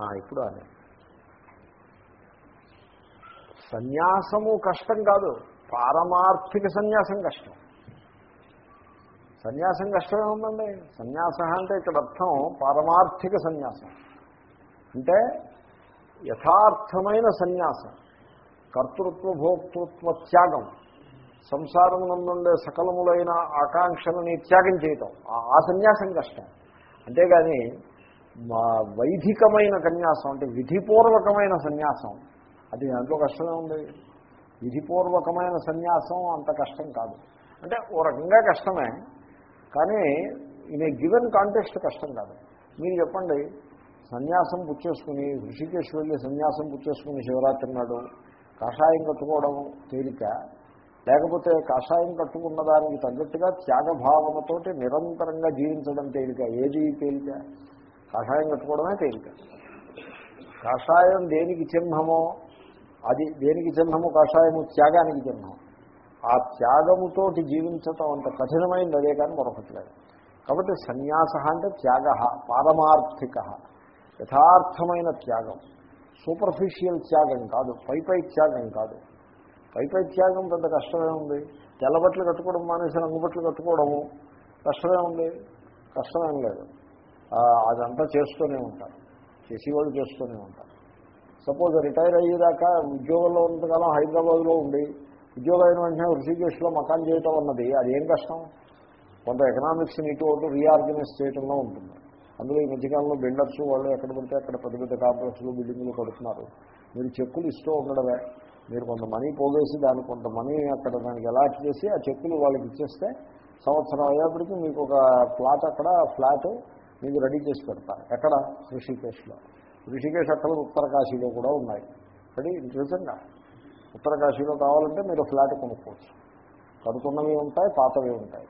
ఆ, ఇప్పుడు అదే. సన్యాసము కష్టం కాదు పారమార్థిక సన్యాసం కష్టం. సన్యాసం కష్టమే ఉందండి సన్యాస అంటే ఇక్కడ అర్థం పారమార్థిక సన్యాసం. అంటే యథార్థమైన సన్యాసం. కర్తృత్వ భోక్తృత్వ త్యాగం. సంసారం నుండే సకలములైన ఆకాంక్షలని త్యాగం చేయటం. ఆ- ఆ సన్యాసం కష్టం. అంతేగాని వైదికమైన కన్యాసం అంటే విధిపూర్వకమైన సన్యాసం. అది దాంట్లో కష్టమే ఉంది. విధిపూర్వకమైన సన్యాసం అంత కష్టం కాదు. అంటే ఓ రకంగా కష్టమే కానీ ఇన్ ఏ గివెన్ కాంటెక్స్ట్ కష్టం కాదు. మీరు చెప్పండి సన్యాసం పుచ్చేసుకుని ఋషికేశ్ వెళ్ళి సన్యాసం పుచ్చేసుకుని శివరాత్రి నాడు కషాయం కట్టుకోవడం తేలిక? లేకపోతే కషాయం కట్టుకున్న దానికి తగ్గట్టుగా త్యాగభావనతోటి నిరంతరంగా జీవించడం తేలిక? ఏది తేలిక? కషాయం కట్టుకోవడమే తేలిక కషాయం దేనికి చిహ్నమో అది దేనికి చిహ్నము కషాయము త్యాగానికి చిహ్నం ఆ త్యాగముతోటి జీవించటం అంత కఠినమైంది అదే కానీ మరొకట్లేదు కాబట్టి సన్యాస అంటే త్యాగ పారమార్థిక యథార్థమైన త్యాగం. సూపర్ఫిషియల్ త్యాగం కాదు పైపై త్యాగం కాదు. పైపై త్యాగం పెద్ద కష్టమే ఉంది. తెల్లబట్లు కట్టుకోవడం మానేసి రంగుబట్లు కట్టుకోవడము కష్టమే ఉంది. కష్టమేం లేదు. అదంతా చేస్తూనే ఉంటారు. చేసేవాళ్ళు చేస్తూనే ఉంటారు. సపోజ్ రిటైర్ అయ్యేదాకా ఉద్యోగంలో ఉన్నంతకాలం హైదరాబాద్లో ఉండి ఉద్యోగం అయిన వెంటనే ఋషికేశ్లో మకాన్ చేయటం అన్నది అదేం కష్టం? కొంత ఎకనామిక్స్ని ఇటు ఒకటి రీఆర్గనైజ్ చేయడంలో ఉంటుంది. అందులో ఈ మధ్యకాలంలో బిల్డర్స్ వాళ్ళు ఎక్కడ పడితే అక్కడ పెద్ద పెద్ద కాంప్లెక్స్లు బిల్డింగ్లు కడుతున్నారు. మీరు చెక్కులు ఇస్తూ ఉండడమే. మీరు కొంత మనీ పోగేసి దానికి కొంత మనీ అక్కడ దానికి అలాట్ చేసి ఆ చెక్కులు వాళ్ళకి ఇచ్చేస్తే సంవత్సరం అయ్యేప్పటికీ మీకు ఒక ప్లాట్ అక్కడ ఫ్లాట్ మీకు రెడీ చేసి పెడతారు ఎక్కడ? ఋషికేశ్లో. ఋషికేశ్ అక్కడ ఉత్తరకాశీలో కూడా ఉన్నాయి. రెడీ? నిజంగా. ఉత్తరకాశీలో కావాలంటే మీరు ఫ్లాట్ కొనుక్కోవచ్చు. కడుతున్నవి ఉంటాయి పాతవి ఉంటాయి.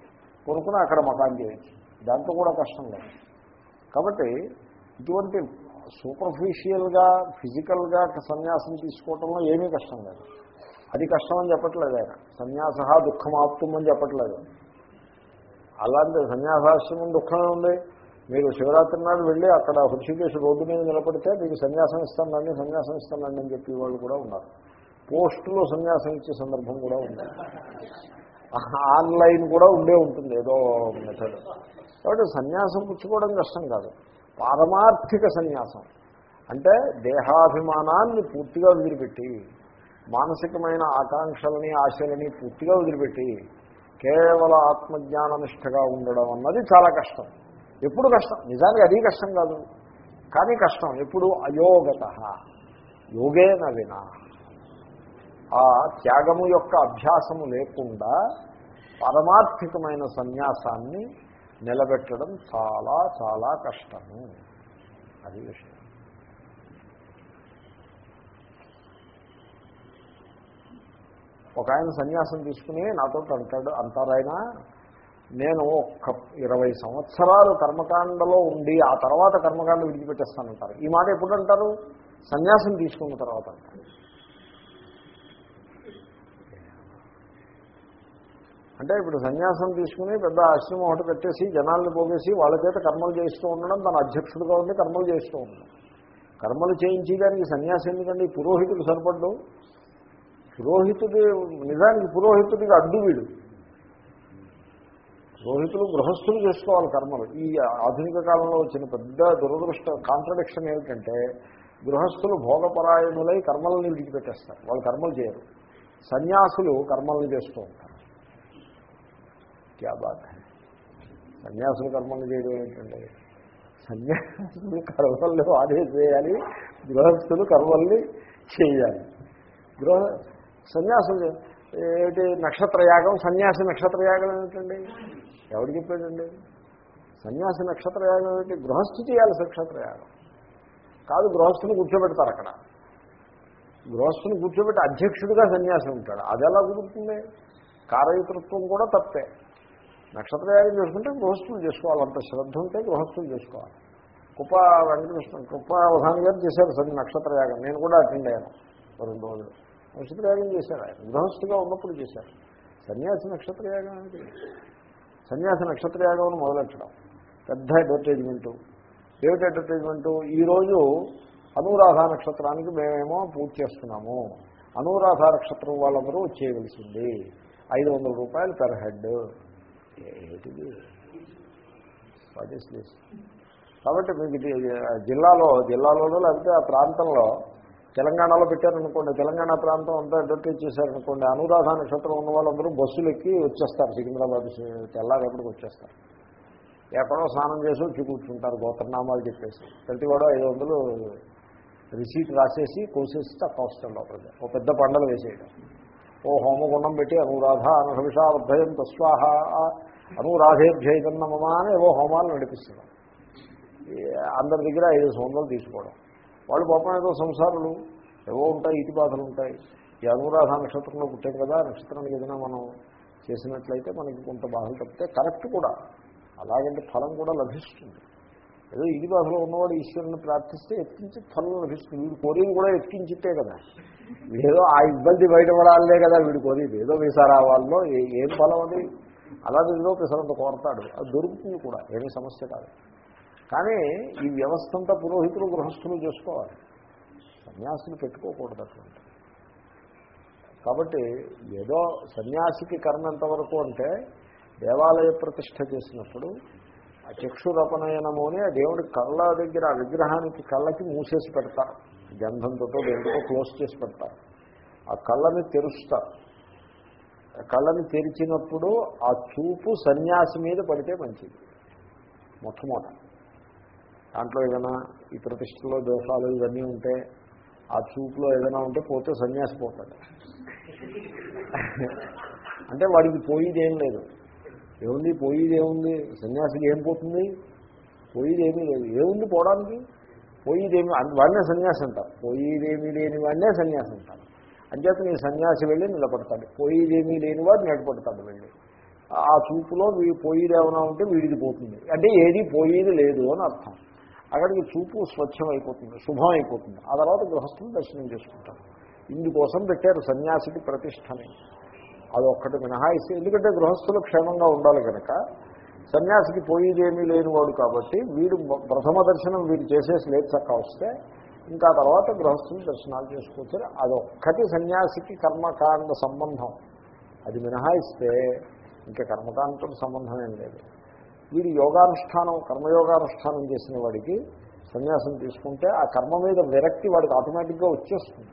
కొనుక్కుని అక్కడ మకాన్ చేయొచ్చు. దాంట్లో కూడా కష్టం లేదు. కాబట్టి ఇటువంటి సూపర్ఫిషియల్గా ఫిజికల్గా సన్యాసం తీసుకోవటంలో ఏమీ కష్టం లేదు. అది కష్టం అని చెప్పట్లేదు ఆయన. సన్యాస దుఃఖమాప్తం అని చెప్పట్లేదు. అలాంటి సన్యాసాశ్రమం దుఃఖమే ఉంది. మీరు శివరాత్రి నాడు వెళ్ళి అక్కడ హృషికేశ్ రోడ్డు మీద నిలబడితే మీకు సన్యాసం ఇస్తానండి సన్యాసం ఇస్తానండి అని చెప్పి వాళ్ళు కూడా ఉన్నారు. పోస్టులో సన్యాసం ఇచ్చే సందర్భం కూడా ఉంది. ఆన్లైన్ కూడా ఉండే ఉంటుంది ఏదో మెథడ్ కాబట్టి సన్యాసం పుచ్చుకోవడం కష్టం కాదు. పారమార్థిక సన్యాసం. అంటే దేహాభిమానాన్ని పూర్తిగా వదిలిపెట్టి మానసికమైన ఆకాంక్షలని ఆశలని పూర్తిగా వదిలిపెట్టి కేవల ఆత్మజ్ఞాననిష్టగా ఉండడం అన్నది చాలా కష్టం. ఎప్పుడు కష్టం? నిజానికి అది కష్టం కాదు. కానీ కష్టం. ఎప్పుడు? అయోగత. యోగేన వినా. ఆ త్యాగము యొక్క అభ్యాసము లేకుండా పరమార్థికమైన సన్యాసాన్ని నిలబెట్టడం చాలా చాలా కష్టము. అది విషయం. ఒక ఆయన సన్యాసం తీసుకుని నాతో అంటాడు అంటారాయన నేను ఒక్క ఇరవై సంవత్సరాలు కర్మకాండలో ఉండి ఆ తర్వాత కర్మకాండ విడిచిపెట్టేస్తానంటారు. ఈ మాట ఎప్పుడు అంటారు సన్యాసం తీసుకున్న తర్వాత అంటారు. అంటే ఇప్పుడు సన్యాసం తీసుకుని పెద్ద ఆశ్రమం ఒకటి పెట్టేసి జనాల్ని పోగేసి వాళ్ళ చేత కర్మలు చేస్తూ ఉండడం తన అధ్యక్షుడుగా ఉండి కర్మలు చేస్తూ ఉండడం. కర్మలు చేయించేదానికి సన్యాసం ఎందుకండి? పురోహితుడు సరిపడ్డు పురోహితుడి నిజానికి పురోహితుడికి అడ్డు వీడు. పురోహితులు గృహస్థులు చేసుకోవాలి కర్మలు. ఈ ఆధునిక కాలంలో వచ్చిన పెద్ద దురదృష్ట కాంట్రడిక్షన్ ఏమిటంటే గృహస్థులు భోగపరాయణులై కర్మలను విడిచిపెట్టేస్తారు. వాళ్ళు కర్మలు చేయరు. సన్యాసులు కర్మల్ని చేస్తూ ఉంటారు. క్యా బాధ సన్యాసులు కర్మలు చేయడం ఏంటంటే సన్యాసులు కర్మల్ని వాడే చేయాలి గృహస్థులు కర్మల్ని చేయాలి. గృహ సన్యాసులు ఏంటి నక్షత్రయాగం? సన్యాసి నక్షత్రయాగం ఏమిటండి? ఎవరు చెప్పాడండి? సన్యాసి నక్షత్రయాగం ఏంటి గృహస్థు చేయాలి నక్షత్రయాగం. కాదు గృహస్థుని కూర్చోబెడతారు అక్కడ. గృహస్థుని కూర్చోబెట్టి అధ్యక్షుడిగా సన్యాసి ఉంటాడు. అది ఎలా కుదురుతుంది? కారయతృత్వం కూడా తప్పే. నక్షత్రయాగం చేసుకుంటే గృహస్థులు చేసుకోవాలి. అంత శ్రద్ధ ఉంటే గృహస్థులు చేసుకోవాలి. కుప్ప వెంకటకృష్ణ కుప్ప అవధాని గారు చేశారు సరే నక్షత్రయాగం. నేను కూడా అటెండ్ అయ్యాను రెండు రోజులు. నక్షత్రయాగం చేశారు ఆయన. గృహస్థుగా ఉన్నప్పుడు చేశారు. సన్యాసి నక్షత్రయాగం అంటే సన్యాస నక్షత్రయాగం అని మొదలెట్టడం. పెద్ద అడ్వర్టైజ్మెంటు ఏమిటి అడ్వర్టైజ్మెంటు ఈరోజు అనురాధ నక్షత్రానికి మేమేమో పూజ చేస్తున్నాము. అనురాధ నక్షత్రం వాళ్ళందరూ చేయవలసింది. ఐదు వందల రూపాయలు per head what is this కాబట్టి మీకు జిల్లాలో జిల్లాలోనూ లేకపోతే ఆ ప్రాంతంలో తెలంగాణలో పెట్టారనుకోండి తెలంగాణ ప్రాంతం అంతా అడ్వర్టైజ్ చేశారనుకోండి అనురాధ నక్షత్రం ఉన్న వాళ్ళందరూ బస్సులు ఎక్కి వచ్చేస్తారు సికింద్రాబాద్ తెల్లారేపటికి వచ్చేస్తారు. ఎక్కడో స్నానం చేసి వచ్చి కూర్చుంటారు గోత్రనామాలు చెప్పేసి. ప్రతి కూడా ఐదు వందలు రిసీట్ రాసేసి కోసేసి తక్కువ వస్తాడు లోపలికి ఓ పెద్ద పండలు వేసేయడం. ఓ హోమగుండం పెట్టి అనురాధ అనహవిషావర్ధయం తస్వాహ అనురాధేభ్యైతన్నమా అని ఏవో హోమాలు నడిపిస్తున్నాం అందరి దగ్గర ఐదు వందలు తీసుకోవడం. వాళ్ళు పాపం ఏదో సంసారులు ఏవో ఉంటాయి ఇటు బాధలు ఉంటాయి. ఈ అనురాధ నక్షత్రంలో పుట్టాం కదా నక్షత్రానికి ఏదైనా మనం చేసినట్లయితే మనకి కొంత బాధలు తప్పితే కరెక్ట్ కూడా. అలాగంటే ఫలం కూడా లభిస్తుంది. ఏదో ఇది బాధలో ఉన్నవాడు ఈశ్వరుని ప్రార్థిస్తే ఎత్తించి ఫలం లభిస్తుంది. వీడు కోరిని కూడా ఎత్తించితే కదా. ఏదో ఆ ఇబ్బంది బయటపడాలే కదా వీడు కోరేది ఏదో విసారావాల్లో ఏం ఫలం అది? అలాగే ఏదో పిసరంత కోరతాడు. అది దొరుకుతుంది కూడా. ఏమీ సమస్య కాదు. కానీ ఈ వ్యవస్థ అంతా పురోహితులు గృహస్థులు చేసుకోవాలి. సన్యాసులు పెట్టుకోకూడదు అటువంటి. కాబట్టి ఏదో సన్యాసికి కర్మ ఎంతవరకు అంటే దేవాలయ ప్రతిష్ట చేసినప్పుడు ఆ చక్షురపనయనము అని ఆ దేవుడి కళ్ళ దగ్గర ఆ విగ్రహానికి కళ్ళకి మూసేసి పెడతారు. గంధంతో దేవుడితో క్లోజ్ చేసి పెడతారు. ఆ కళ్ళని తెరుస్తారు. కళ్ళని తెరిచినప్పుడు ఆ చూపు సన్యాసి మీద పడితే మంచిది. మొట్టమొదటి. దాంట్లో ఏదైనా ఈ ప్రతిష్టలో దోషాలు ఇవన్నీ ఉంటే ఆ చూపులో ఏదైనా ఉంటే పోతే సన్యాసి పోతాడు. అంటే వాడికి పోయేది ఏం లేదు. ఏముంది? పోయేది ఏముంది సన్యాసికి ఏం పోతుంది? పోయేది ఏమీ లేదు. ఏముంది పోవడానికి? పోయేదేమి వాడినే సన్యాసి అంటారు. పోయేదేమీ లేని వాడినే సన్యాసి అంటారు. అంచేత నీ సన్యాసి వెళ్ళి నిలబడతాడు. పోయేదేమీ లేని వాడు నిలబడతాడు వెళ్ళి. ఆ చూపులో పోయేది ఏమైనా ఉంటే వీడికి పోతుంది. అంటే ఏది పోయేది లేదు అని అర్థం. అక్కడికి చూపు స్వచ్ఛం అయిపోతుంది శుభం అయిపోతుంది ఆ తర్వాత గృహస్థులు దర్శనం చేసుకుంటారు. ఇందుకోసం పెట్టారు సన్యాసికి ప్రతిష్టని. అది ఒక్కటి మినహాయిస్తే ఎందుకంటే గృహస్థులు క్షేమంగా ఉండాలి కనుక సన్యాసికి పోయేదేమీ లేనివాడు కాబట్టి వీడు ప్రథమ దర్శనం వీడు చేసేసి లేదు చక్క వస్తే ఇంకా తర్వాత గృహస్థులు దర్శనాలు చేసుకోవచ్చు. అదొక్కటి సన్యాసికి కర్మకాండ సంబంధం. అది మినహాయిస్తే ఇంకా కర్మకాండతో సంబంధం ఏం లేదు. వీడు యోగానుష్ఠానం కర్మయోగానుష్ఠానం చేసిన వాడికి సన్యాసం తీసుకుంటే ఆ కర్మ మీద విరక్తి వాడికి ఆటోమేటిక్గా వచ్చేస్తుంది.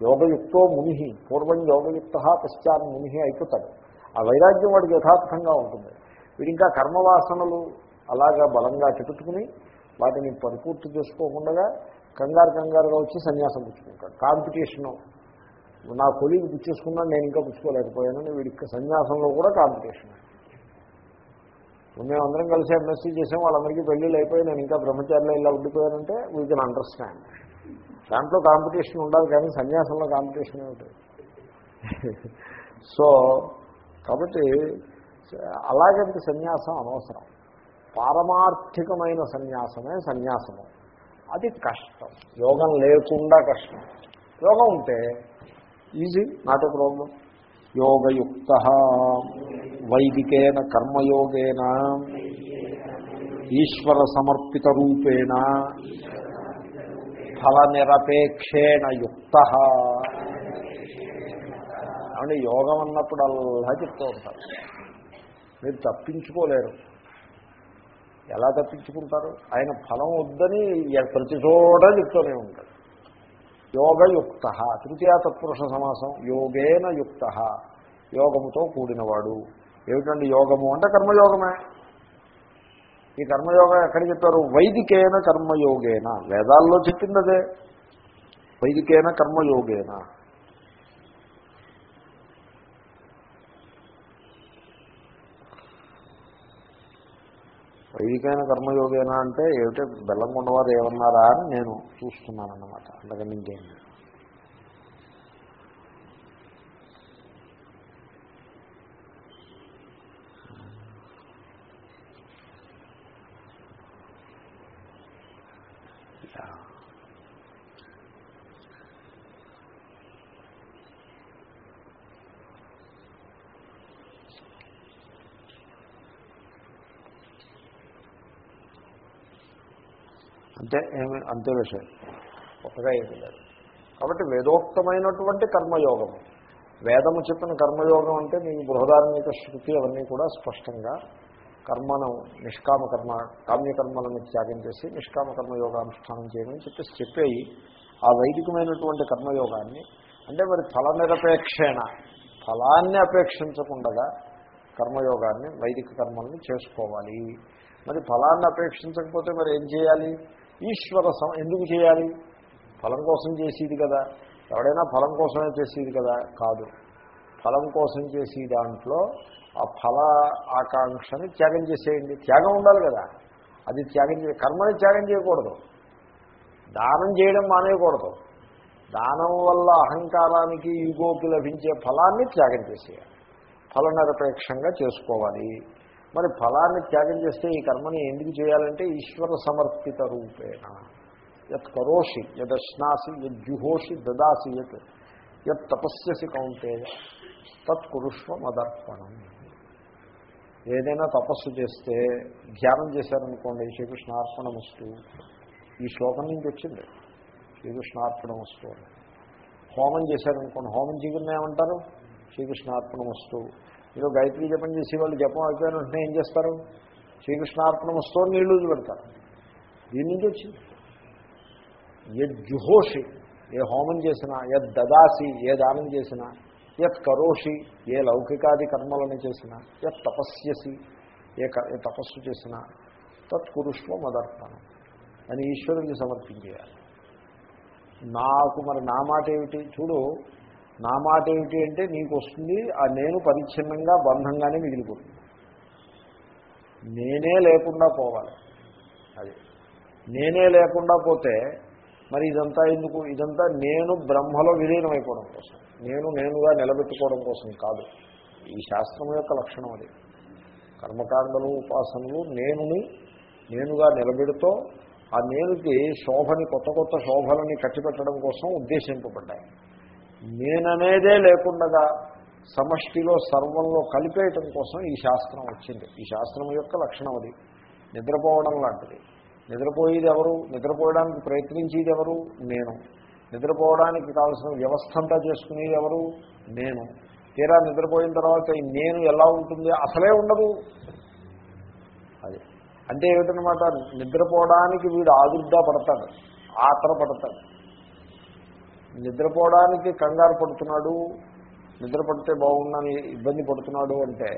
యోగయుక్తో ముని పూర్వం యోగయుక్త పశ్చాత్ ముని అయిపోతాడు. ఆ వైరాగ్యం వాడికి యథార్థంగా ఉంటుంది. వీడి ఇంకా కర్మవాసనలు అలాగా బలంగా చెట్టుకుని వాటిని పరిపూర్తి చేసుకోకుండా కంగారు కంగారుగా వచ్చి సన్యాసం పుచ్చుకుంటాడు. కాంపిటీషను నా కొలీగ్ పుచ్చేసుకున్నాను నేను ఇంకా పుచ్చుకోలేకపోయానని వీడికి సన్యాసంలో కూడా కాంపిటీషన్. మేము అందరం కలిసి ఎంఎస్సీ చేసాం వాళ్ళందరికీ పెళ్ళిళ్ళు అయిపోయి నేను ఇంకా బ్రహ్మచారిలో ఇలా ఉండిపోయానంటే వీ కెన్ అండర్స్టాండ్ దాంట్లో కాంపిటీషన్ ఉండాలి కానీ సన్యాసంలో కాంపిటీషన్ ఏమిటి? సో కాబట్టి అలాగంటే సన్యాసం అనవసరం. పారమార్థికమైన సన్యాసమే సన్యాసము. అది కష్టం. యోగం లేకుండా కష్టం. యోగం ఉంటే ఈజీ నాట్ ఏ ప్రాబ్లం యోగయుక్త. వైదికేన కర్మయోగేన. ఈశ్వర సమర్పిత రూపేణ. ఫలనిరపేక్షేణ యుక్త. అంటే యోగం అన్నప్పుడు అల్లా చెప్తూ ఉంటారు. మీరు తప్పించుకోలేరు. ఎలా తప్పించుకుంటారు? ఆయన ఫలం వద్దని ప్రతి చోట చెప్తూనే ఉంటాడు యోగయుక్త తృతీయ తత్పురుష సమాసం యోగేన యుక్త యోగముతో కూడినవాడు. ఏమిటండి యోగము? అంటే కర్మయోగమే. ఈ కర్మయోగం ఎక్కడ చెప్పారు? వైదికేన కర్మయోగేన. వేదాల్లో చెప్పింది అదే వైదికేన కర్మయోగేన. వైదికైన కర్మయోగేనా అంటే ఏమిటో? బెల్లం కొండవారు ఏమన్నారా అని నేను చూస్తున్నాను అన్నమాట అందుకని ఇంకేం అంటే ఏమి అంతే విషయం కొత్తగా ఏమి లేదు. కాబట్టి వేదోక్తమైనటువంటి కర్మయోగము వేదము చెప్పిన కర్మయోగం అంటే మీకు బృహదార్మిక శృతి అవన్నీ కూడా స్పష్టంగా కర్మను నిష్కామ కర్మ కామ్యకర్మలను త్యాగం చేసి నిష్కామ కర్మయోగానుష్ఠానం చేయమని చెప్పేసి చెప్పేయి. ఆ వైదికమైనటువంటి కర్మయోగాన్ని అంటే మరి ఫల నిరపేక్షేణ ఫలాన్ని అపేక్షించకుండా కర్మయోగాన్ని వైదిక కర్మల్ని చేసుకోవాలి. మరి ఫలాన్ని అపేక్షించకపోతే మరి ఏం చేయాలి? ఈశ్వర సమ ఎందుకు చేయాలి? ఫలం కోసం చేసేది కదా. ఎవడైనా ఫలం కోసమే చేసేది కదా? కాదు. ఫలం కోసం చేసే దాంట్లో ఆ ఫల ఆకాంక్షని త్యాగం చేసేయండి. త్యాగం ఉండాలి కదా. అది త్యాగం చే కర్మని త్యాగం చేయకూడదు. దానం చేయడం మానేయకూడదు. దానం వల్ల అహంకారానికి ఈగోకి లభించే ఫలాన్ని త్యాగం చేసేయాలి. ఫల నిరపేక్షంగా చేసుకోవాలి. మరి ఫలాన్ని త్యాగం చేస్తే ఈ కర్మని ఎందుకు చేయాలంటే ఈశ్వర సమర్పిత రూపేణ. యత్ కరోషి యదశ్నాసి యజ్జుహోషి దదాసి యత్ యత్ తపస్యసి కౌంటేయ తత్ కురుష్వ మదర్పణం ఏదైనా తపస్సు చేస్తే ధ్యానం చేశారనుకోండి శ్రీకృష్ణార్పణమస్తు ఈ శ్లోకం నుంచి వచ్చింది. శ్రీకృష్ణార్పణమస్తు వస్తూ హోమం చేశారనుకోండి హోమం చేయకుండా ఏమంటారు? శ్రీకృష్ణార్పణమస్తు మీరు గాయత్రి జపం చేసి వాళ్ళు జపం అయిపోయిన వెంటనే ఏం చేస్తారు? శ్రీకృష్ణార్పణమస్తు అని నీళ్ళు పెడతారు దీని నుంచి వచ్చింది. యజ్జుహోషి ఏ హోమం చేసినా యద్ దదాసి ఏ దానం చేసినా యత్ కరోషి ఏ లౌకికాది కర్మలను చేసినా యత్ తపస్యసి ఏ ఏ తపస్సు చేసినా తత్కురుష్ల మదర్పణం. అని ఈశ్వరుడికి సమర్పించేయాలి. నాకు మరి నా మాట ఏమిటి చూడు నా మాట ఏమిటి అంటే నీకు వస్తుంది ఆ నేను పరిచ్ఛిన్నంగా బంధంగానే మిగిలిపోతుంది. నేనే లేకుండా పోవాలి. అది. నేనే లేకుండా పోతే మరి ఇదంతా ఎందుకు? ఇదంతా నేను బ్రహ్మలో విలీనం అయిపోవడం కోసం. నేను నేనుగా నిలబెట్టుకోవడం కోసం కాదు. ఈ శాస్త్రం యొక్క లక్షణం అది. కర్మకాండలు ఉపాసనలు నేనుని నేనుగా నిలబెడుతూ ఆ నేనుకి శోభని కొత్త కొత్త శోభలని కట్టిపెట్టడం కోసం ఉద్దేశింపబడ్డాయి. నేననేదే లేకుండా సమష్టిలో సర్వంలో కలిపేయటం కోసం ఈ శాస్త్రం వచ్చింది. ఈ శాస్త్రం యొక్క లక్షణం అది. నిద్రపోవడం లాంటిది. నిద్రపోయేది ఎవరు? నిద్రపోవడానికి ప్రయత్నించేది ఎవరు? నేను. నిద్రపోవడానికి కావాల్సిన వ్యవస్థ అంతా చేసుకునేది ఎవరు? నేను. తీరా నిద్రపోయిన తర్వాత నేను ఎలా ఉంటుంది? అసలే ఉండదు. అది. అంటే ఏమిటనమాట నిద్రపోవడానికి వీడు ఆదుర్దా పడతాడు. ఆతర పడతాడు. నిద్రపోవడానికి కంగారు పడుతున్నాడు నిద్రపడితే బాగుందని ఇబ్బంది పడుతున్నాడు అంటే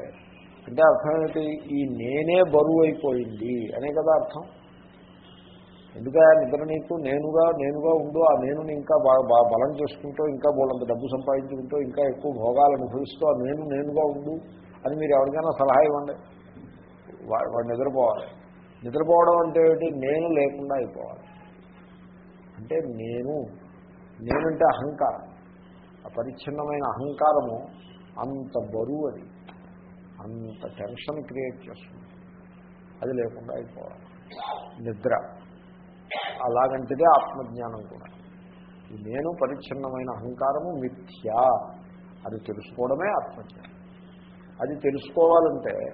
అంటే అర్థం ఏంటి ఈ నేనే బరువు అయిపోయింది అనే కదా అర్థం. ఎందుక నిద్ర నీకు నేనుగా నేనుగా ఉండు ఆ నేనుని ఇంకా బాగా బలం చేసుకుంటూ ఇంకా బోలంత డబ్బు సంపాదించుకుంటూ ఇంకా ఎక్కువ భోగాలు అనుభవిస్తూ ఆ నేను నేనుగా ఉండు అని మీరు ఎవరికైనా సలహా ఇవ్వండి. వాడు నిద్రపోవాలి. నిద్రపోవడం అంటే ఏమిటి? నేను లేకుండా అయిపోవాలి. అంటే నేను నేనంటే అహంకారం. ఆ పరిచ్ఛిన్నమైన అహంకారము అంత బరువు అది. అంత టెన్షన్ క్రియేట్ చేస్తుంది. అది లేకుండా అయిపోవాలి నిద్ర. అలాగంటిదే ఆత్మజ్ఞానం కూడా. నేను పరిచ్ఛిన్నమైన అహంకారము మిథ్యా. అది తెలుసుకోవడమే ఆత్మజ్ఞానం. అది తెలుసుకోవాలంటే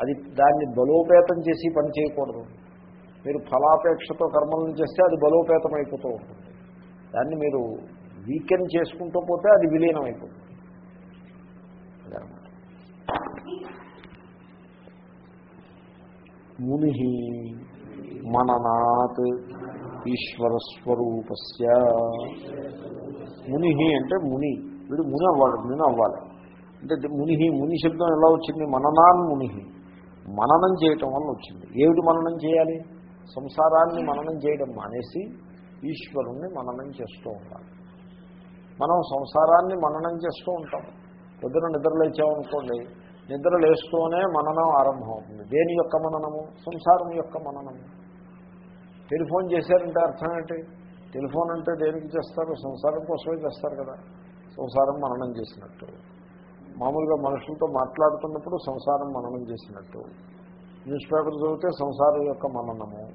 అది దాన్ని బలోపేతం చేసి పని చేయకూడదు. మీరు ఫలాపేక్షతో కర్మలను చేస్తే అది బలోపేతం అయిపోతూ ఉంటుంది. దాన్ని మీరు వీకెండ్ చేసుకుంటూ పోతే అది విలీనం అయిపోతుంది. ముని మననాత్ ఈశ్వరస్వరూపస్య. ముని అంటే ముని. వీడు ముని అవ్వాలి ముని అవ్వాలి. అంటే ముని ముని శబ్దం ఎలా వచ్చింది? మననాన్ ముని మననం చేయటం వల్ల వచ్చింది. ఏమిటి మననం చేయాలి? సంసారాన్ని మననం చేయడం మానేసి ఈశ్వరుణ్ణి మననం చేస్తూ ఉండాలి. మనం సంసారాన్ని మననం చేస్తూ ఉంటాం. నిద్ర లేచామనుకోండి నిద్ర లేస్తూనే మననం ఆరంభం అవుతుంది దేని యొక్క మననము? సంసారం యొక్క మననము. టెలిఫోన్ చేశారంటే అర్థం ఏంటి? టెలిఫోన్ అంటే దేనికి చేస్తారు? సంసారం కోసమే చేస్తారు కదా. సంసారం మననం చేసినట్టు. మామూలుగా మనుషులతో మాట్లాడుతున్నప్పుడు సంసారం మననం చేసినట్టు. న్యూస్ పేపర్ చదివితే సంసారం యొక్క మననము.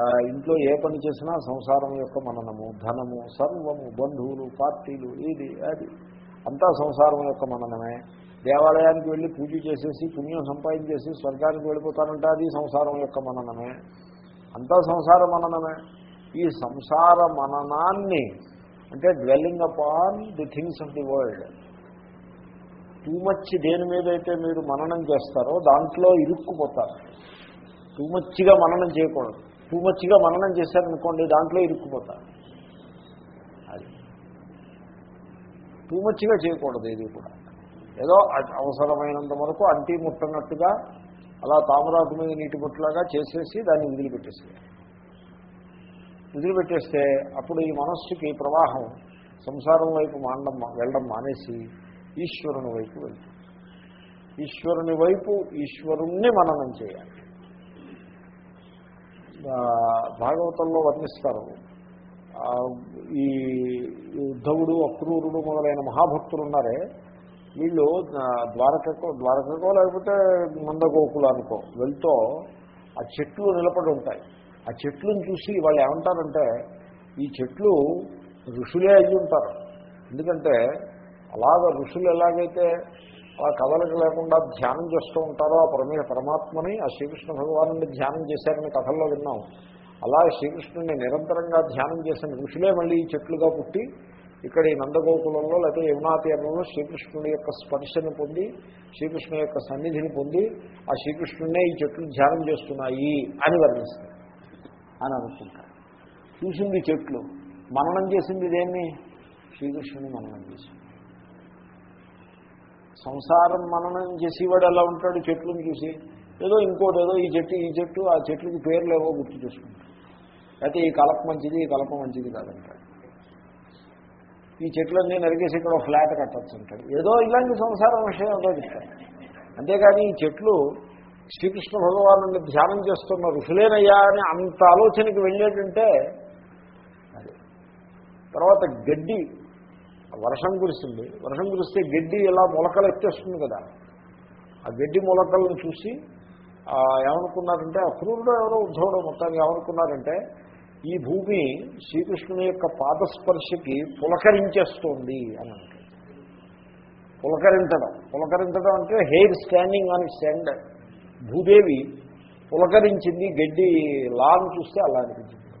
ఇంట్లో ఏ పని చేసినా సంసారం యొక్క మననము ధనము సర్వము బంధువులు పార్టీలు ఇది అది. అంతా సంసారం యొక్క మననమే. దేవాలయానికి వెళ్ళి పూజ చేసేసి పుణ్యం సంపాదించేసి స్వర్గానికి వెళ్ళిపోతానంటే అది సంసారం యొక్క మననమే. అంతా సంసార మననమే. ఈ సంసార మననాన్ని అంటే dwelling upon the things of the world too much దేని మీద అయితే మీరు మననం చేస్తారో దాంట్లో ఇరుక్కుపోతారు. టూ మచ్గా మననం చేయకూడదు. టూ మచ్గా మననం చేశారనుకోండి దాంట్లో ఇరుక్కుపోతారు. అది. టూ మచ్గా చేయకూడదు ఇది కూడా. ఏదో అ- అవసరమైనంత వరకు అంటి ముట్టనట్టుగా అలా తామరాకు మీద నీటి బొట్టులాగా చేసేసి దాన్ని వదిలిపెట్టేసేయాలి వదిలిపెట్టేస్తే అప్పుడు ఈ మనస్సుకి ప్రవాహం సంసారం వైపు మాండం వెళ్ళడం మానేసి ఈశ్వరుని వైపు వెళ్తుంది. ఈశ్వరుని వైపు ఈశ్వరుణ్ణి మననం చేయాలి. భాగవతంలో వర్ణిస్తారు. ఈ ఉద్ధవుడు అక్రూరుడు మొదలైన మహాభక్తులు ఉన్నారే వీళ్ళు ద్వారకకో ద్వారకకో లేకపోతే మందగోకులు అనుకో వెళ్తూ ఆ చెట్లు నిలబడి ఉంటాయి. ఆ చెట్లను చూసి వాళ్ళు ఏమంటారంటే ఈ చెట్లు ఋషులే అయ్యి ఉంటారు ఎందుకంటే అలాగ ఋషులు ఎలాగైతే అలా కదలిక లేకుండా ధ్యానం చేస్తూ ఉంటారో ఆ పరమే పరమాత్మని ఆ శ్రీకృష్ణ భగవాను ధ్యానం చేశారని కథల్లో విన్నాం. అలా శ్రీకృష్ణుని నిరంతరంగా ధ్యానం చేసిన ఋషులే మళ్ళీ ఈ చెట్లుగా పుట్టి ఇక్కడ ఈ నందగోకులంలో లేకపోతే యమునా తీరంలో శ్రీకృష్ణుడి యొక్క స్పర్శను పొంది శ్రీకృష్ణు యొక్క సన్నిధిని పొంది ఆ శ్రీకృష్ణునే ఈ చెట్లు ధ్యానం చేస్తున్నాయి అని వర్ణిస్తారు. అని అనుకుంటారు. చూసింది చెట్లు. మననం చేసింది దేన్ని? శ్రీకృష్ణుని మననం చేసింది. సంసారం మననం చేసేవాడు ఎలా ఉంటాడు చెట్లను చూసి. ఏదో ఇంకోటి ఏదో ఈ చెట్టు ఈ చెట్టు ఆ చెట్లకి పేర్లు ఏవో గుర్తు చేసుకుంటాడు. అయితే ఈ కలప మంచిది ఈ కలప మంచిది కాదంటాడు. ఈ చెట్లన్నీ నరికేసి ఇక్కడ ఒక ఫ్లాట్ కట్టచ్చు అంటాడు. ఏదో ఇలాంటి సంసారం విషయం ఆలోచిస్తాడు అంతేకాని ఈ చెట్లు శ్రీకృష్ణ భగవాను ధ్యానం చేస్తున్న ఋషులేనయ్యా అని అంత ఆలోచనకి వెళ్ళేటంటే అది తర్వాత గడ్డి వర్షం కురిసింది. వర్షం కురిస్తే గడ్డి ఇలా మొలకలు ఎత్తేస్తుంది కదా. ఆ గడ్డి మొలకలను చూసి ఏమనుకున్నారంటే అక్రూరుడు ఎవరో ఉద్ధవుడు మొత్తానికి ఏమనుకున్నారంటే ఈ భూమి శ్రీకృష్ణుని యొక్క పాదస్పర్శకి పులకరించేస్తోంది అని అంటారు పులకరించడం. పులకరించడం అంటే హెయిర్ స్టాండింగ్ అని ఇట్స్ భూదేవి పులకరించింది గడ్డి లాను చూస్తే అలా అనిపించింది.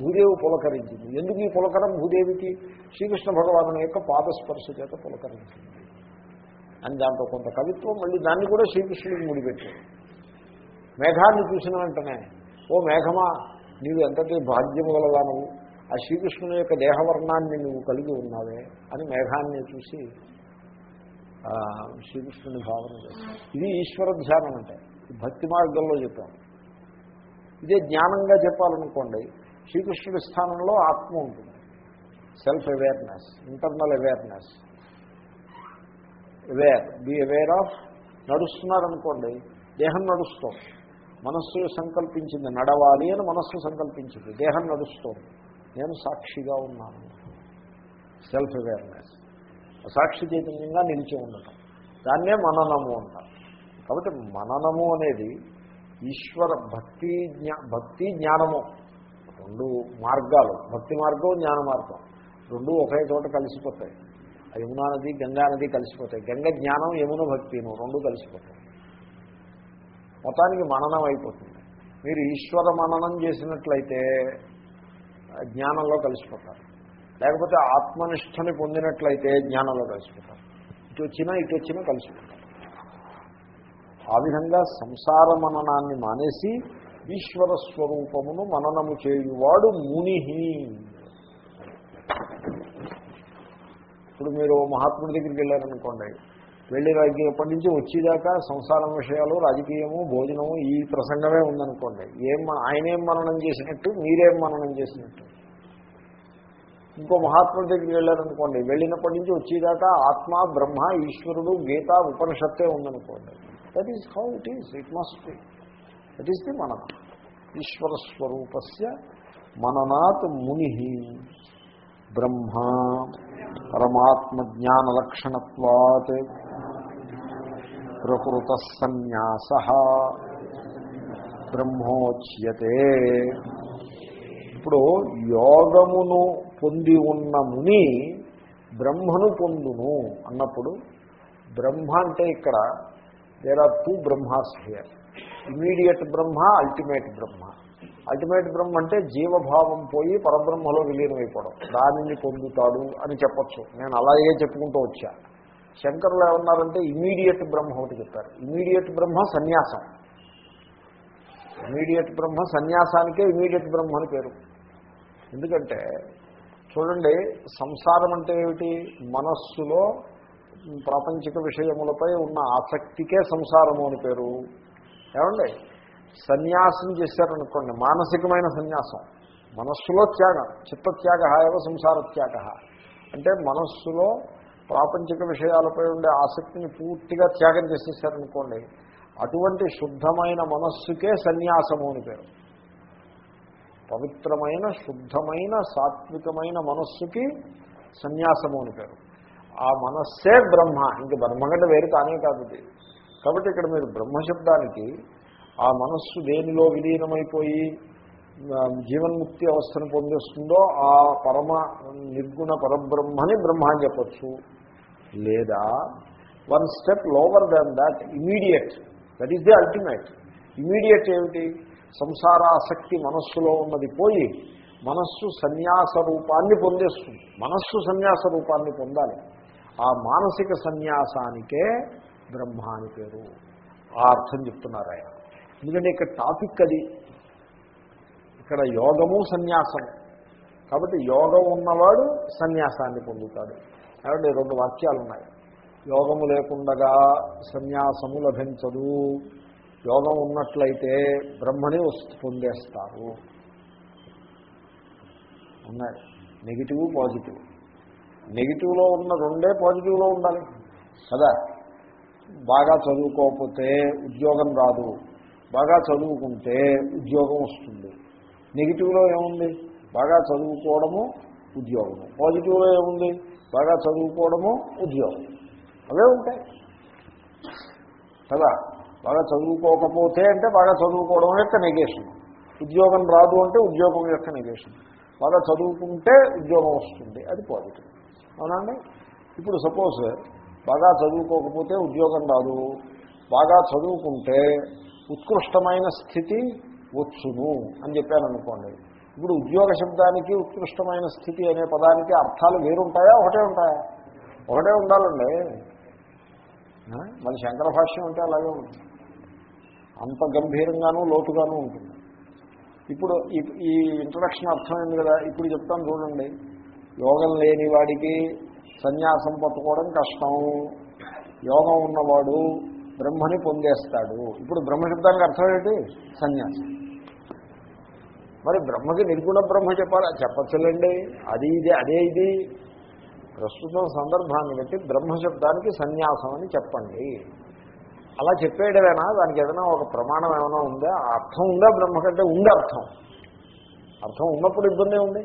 భూదేవి పులకరించింది. ఎందుకు ఈ పులకరం భూదేవికి? శ్రీకృష్ణ భగవాను యొక్క పాదస్పర్శ చేత పులకరించింది. అని దాంట్లో కొంత కవిత్వం మళ్ళీ దాన్ని కూడా శ్రీకృష్ణుడికి ముడిపెట్టాడు. మేఘాన్ని చూసిన వెంటనే ఓ మేఘమా నీవు ఎంతటి భాగ్యము గలవా నువ్వు ఆ శ్రీకృష్ణుని యొక్క దేహవర్ణాన్ని నువ్వు కలిగి ఉన్నావే? అని మేఘాన్ని చూసి శ్రీకృష్ణుని భావన చేస్తాం ఇది ఈశ్వర ధ్యానం అంటే. భక్తి మార్గంలో చెప్పాను ఇదే జ్ఞానంగా చెప్పాలనుకోండి శ్రీకృష్ణుడి స్థానంలో ఆత్మ ఉంటుంది. Self awareness internal awareness aware be aware of నడుస్తున్నారనుకోండి దేహం నడుస్తుంది. మనస్సు సంకల్పించింది నడవాలి అని మనస్సు సంకల్పించింది దేహం నడుస్తుంది. నేను సాక్షిగా ఉన్నాను. సెల్ఫ్ అవేర్నెస్ సాక్షి చైతన్యంగా నిలిచి ఉండటం. దాన్నే మననము అంటారు. కాబట్టి మననము అనేది ఈశ్వర భక్తి జ్ఞా భక్తి జ్ఞానము. రెండు మార్గాలు భక్తి మార్గం జ్ఞాన మార్గం. రెండు ఒకే చోట కలిసిపోతాయి. యమునా నది గంగా నది కలిసిపోతాయి. గంగ జ్ఞానం యమున భక్తిను రెండు కలిసిపోతాయి. మొత్తానికి మననం అయిపోతుంది. మీరు ఈశ్వర మననం చేసినట్లయితే జ్ఞానంలో కలిసిపోతారు. లేకపోతే ఆత్మనిష్టని పొందినట్లయితే జ్ఞానంలో కలిసిపోతారు. ఇటు వచ్చినా ఇటు వచ్చినా కలిసిపోతారు. ఆ విధంగా సంసార మననాన్ని మానేసి ఈశ్వర స్వరూపమును మననము చేయువాడు ముని ఇప్పుడు మీరు మహాత్ముడి దగ్గరికి వెళ్ళారనుకోండి వెళ్ళి ఎప్పటి నుంచి వచ్చేదాకా సంసారం విషయాలు రాజకీయము భోజనము ఈ ప్రసంగమే ఉందనుకోండి ఏం ఆయనేం మననం చేసినట్టు మీరేం మననం చేసినట్టు. ఇంకో మహాత్ముడి దగ్గరికి వెళ్ళారనుకోండి వెళ్ళినప్పటి నుంచి వచ్చేదాకా ఆత్మ బ్రహ్మ ఈశ్వరుడు గీత ఉపనిషత్తే ఉందనుకోండి. That is how it is it must be that is the మనం ఈశ్వర స్వరూపస్య మననాత్ ముని బ్రహ్మ పరమాత్మజ్ఞానలక్షణత్వాత్ ప్రకృత సన్యాస బ్రహ్మోచ్యతే ఇప్పుడు యోగమును పొంది ఉన్న ముని బ్రహ్మను పొందును అన్నప్పుడు బ్రహ్మ అంటే ఇక్కడ there are two Brahmas here immediate Brahma ultimate Brahma. Ultimate Brahma అంటే జీవభావం పోయి పరబ్రహ్మలో విలీనమైపోవడం. దానిని పొందుతాడు అని చెప్పొచ్చు. నేను అలాగే చెప్పుకుంటూ వచ్చా. శంకరులు ఏమన్నారంటే ఇమీడియట్ బ్రహ్మ ఒకటి చెప్పారు. ఇమీడియట్ బ్రహ్మ సన్యాసం. ఇమీడియట్ బ్రహ్మ సన్యాసానికే ఇమీడియట్ బ్రహ్మ అని పేరు. ఎందుకంటే చూడండి సంసారం అంటే ఏమిటి? మనస్సులో ప్రాపంచిక విషయములపై ఉన్న ఆసక్తికే సంసారము అని పేరు. ఏమండి? సన్యాసం చేశారనుకోండి మానసికమైన సన్యాసం. మనస్సులో త్యాగం చిత్తత్యాగ ఏవ సంసార త్యాగ. అంటే మనస్సులో ప్రాపంచిక విషయాలపై ఉండే ఆసక్తిని పూర్తిగా త్యాగం చేసేసారనుకోండి అటువంటి శుద్ధమైన మనస్సుకే సన్యాసము అని పేరు. పవిత్రమైన శుద్ధమైన సాత్వికమైన మనస్సుకి సన్యాసము అని పేరు. ఆ మనస్సే బ్రహ్మ. ఇంక బ్రహ్మ కంటే వేరు కానే కాదు ఇది. కాబట్టి ఇక్కడ మీరు బ్రహ్మశబ్దానికి ఆ మనస్సు దేనిలో విలీనమైపోయి జీవన్ముక్తి అవస్థను పొందేస్తుందో ఆ పరమ నిర్గుణ పరబ్రహ్మని బ్రహ్మ అని చెప్పచ్చు. లేదా one step lower than that immediate that is the ultimate. Immediate ఏమిటి? సంసారాసక్తి మనస్సులో ఉన్నది పోయి మనస్సు సన్యాస రూపాన్ని పొందేస్తుంది. మనస్సు సన్యాస రూపాన్ని పొందాలి. ఆ మానసిక సన్యాసానికే బ్రహ్మ అని పేరు. ఆ అర్థం చెప్తున్నారు ఆయన. ఎందుకంటే ఇక్కడ టాపిక్ అది. ఇక్కడ యోగము సన్యాసము కాబట్టి యోగం ఉన్నవాడు సన్యాసాన్ని పొందుతాడు. కాబట్టి రెండు వాక్యాలు ఉన్నాయి యోగము లేకుండగా సన్యాసము లభించదు. యోగం ఉన్నట్లయితే బ్రహ్మని వస్తు పొందేస్తారు. ఉన్నాయి. నెగిటివ్ పాజిటివ్ నెగిటివ్లో ఉన్న రెండే పాజిటివ్లో ఉండాలి. కదా? బాగా చదువుకోకపోతే ఉద్యోగం రాదు. బాగా చదువుకుంటే ఉద్యోగం వస్తుంది. నెగిటివ్లో ఏముంది? బాగా చదువుకోవడము ఉద్యోగము. పాజిటివ్లో ఏముంది? బాగా చదువుకోవడము ఉద్యోగం. అవే ఉంటాయి. కదా? బాగా చదువుకోకపోతే అంటే బాగా చదువుకోవడం యొక్క నెగేషన్ ఉద్యోగం రాదు అంటే ఉద్యోగం యొక్క నెగేషన్ బాగా చదువుకుంటే ఉద్యోగం వస్తుంది. అది పాజిటివ్ అవునండి ఇప్పుడు సపోజ్ బాగా చదువుకోకపోతే ఉద్యోగం రాదు. బాగా చదువుకుంటే ఉత్కృష్టమైన స్థితి వచ్చును అని చెప్పాను అనుకోండి ఇప్పుడు ఉద్యోగ శబ్దానికి ఉత్కృష్టమైన స్థితి అనే పదానికి అర్థాలు వేరుంటాయా? ఒకటే ఉంటాయా? ఒకటే ఉండాలండి. ఆ? మరి శంకర భాష్యం అంటే అలాగే ఉంటుంది. అంత గంభీరంగానూ లోతుగానూ ఉంటుంది. ఇప్పుడు ఈ ఈ ఇంట్రడక్షన్ అర్థమైంది కదా. ఇప్పుడు చెప్తాను చూడండి. యోగం లేని వాడికి సన్యాసం పట్టుకోవడం కష్టం. యోగం ఉన్నవాడు బ్రహ్మని పొందేస్తాడు. ఇప్పుడు బ్రహ్మశబ్దానికి అర్థం ఏంటి? సన్యాసం. మరి బ్రహ్మకి నిర్గుణ బ్రహ్మ చెప్పాలా? చెప్పచ్చులేండి. అది ఇది అదే ఇది. ప్రస్తుతం సందర్భాన్ని బట్టి బ్రహ్మశబ్దానికి సన్యాసం అని చెప్పండి. అలా చెప్పేయడమేనా? దానికి ఏదైనా ఒక ప్రమాణం ఏమైనా ఉందా? అర్థం ఉందా బ్రహ్మ కంటే? ఉంది అర్థం అర్థం ఉన్నప్పుడు ఇబ్బంది ఉంది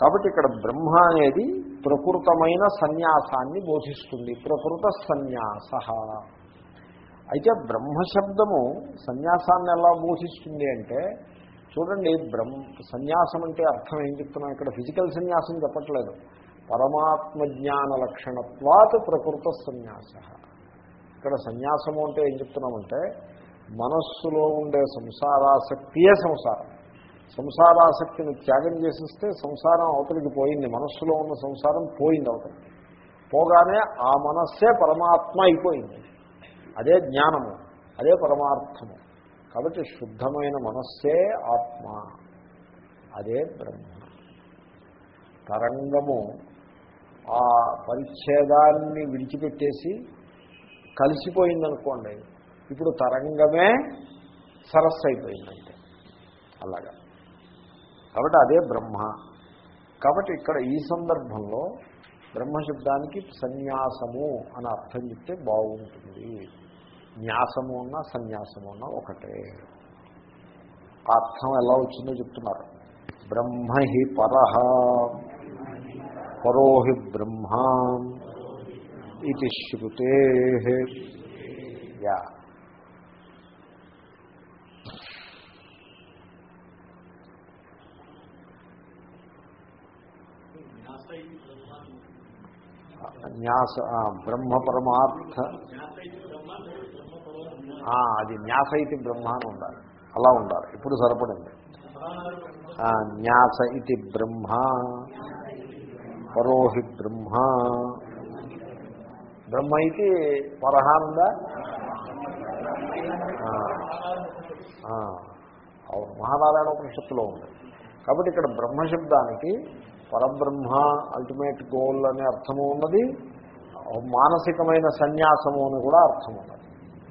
కాబట్టి ఇక్కడ బ్రహ్మ అనేది ప్రకృతమైన సన్యాసాన్ని బోధిస్తుంది. ప్రకృత సన్యాస. అయితే బ్రహ్మశబ్దము సన్యాసాన్ని ఎలా బోధిస్తుంది అంటే చూడండి బ్రహ్మ సన్యాసం అంటే అర్థం ఏం చెప్తున్నాం? ఇక్కడ ఫిజికల్ సన్యాసం చెప్పట్లేదు. పరమాత్మ జ్ఞాన లక్షణత్వాత ప్రకృత సన్యాస. ఇక్కడ సన్యాసము అంటే ఏం చెప్తున్నామంటే మనస్సులో ఉండే సంసారాసక్తియే సంసారం. సంసారాసక్తిని త్యాగం చేసిస్తే సంసారం అవతలికి పోయింది మనస్సులో ఉన్న సంసారం పోయింది అవతలికి. పోగానే ఆ మనస్సే పరమాత్మ అయిపోయింది. అదే జ్ఞానము అదే పరమార్థము. కాబట్టి శుద్ధమైన మనస్సే ఆత్మ అదే బ్రహ్మ. తరంగము ఆ పరిచ్ఛేదాన్ని విడిచిపెట్టేసి కలిసిపోయిందనుకోండి ఇప్పుడు తరంగమే సరస్సు అయిపోయిందంటే. అలాగా. కాబట్టి అదే బ్రహ్మ. కాబట్టి ఇక్కడ ఈ సందర్భంలో బ్రహ్మశబ్దానికి సన్యాసము అని అర్థం చెప్తే బాగుంటుంది. న్యాసము ఉన్న సన్యాసము ఉన్న ఒకటే. అర్థం ఎలా వచ్చిందో చెప్తున్నారు. బ్రహ్మ హి పరహ పరోహి బ్రహ్మ ఇది శృతే. యా. న్యాస బ్రహ్మ పరమార్థ అది న్యాస ఇది బ్రహ్మ అని ఉండాలి. అలా ఉండాలి. ఇప్పుడు సరిపడింది. న్యాస ఇది బ్రహ్మ పరోహి బ్రహ్మ. బ్రహ్మ ఇది పరహానుందా అవును. మహానారాయణ ఉపనిషత్తులో ఉంది. కాబట్టి ఇక్కడ బ్రహ్మశబ్దానికి పరబ్రహ్మ అల్టిమేట్ గోల్ అనే అర్థము ఉన్నది. మానసికమైన సన్యాసము అని కూడా అర్థం ఉన్నది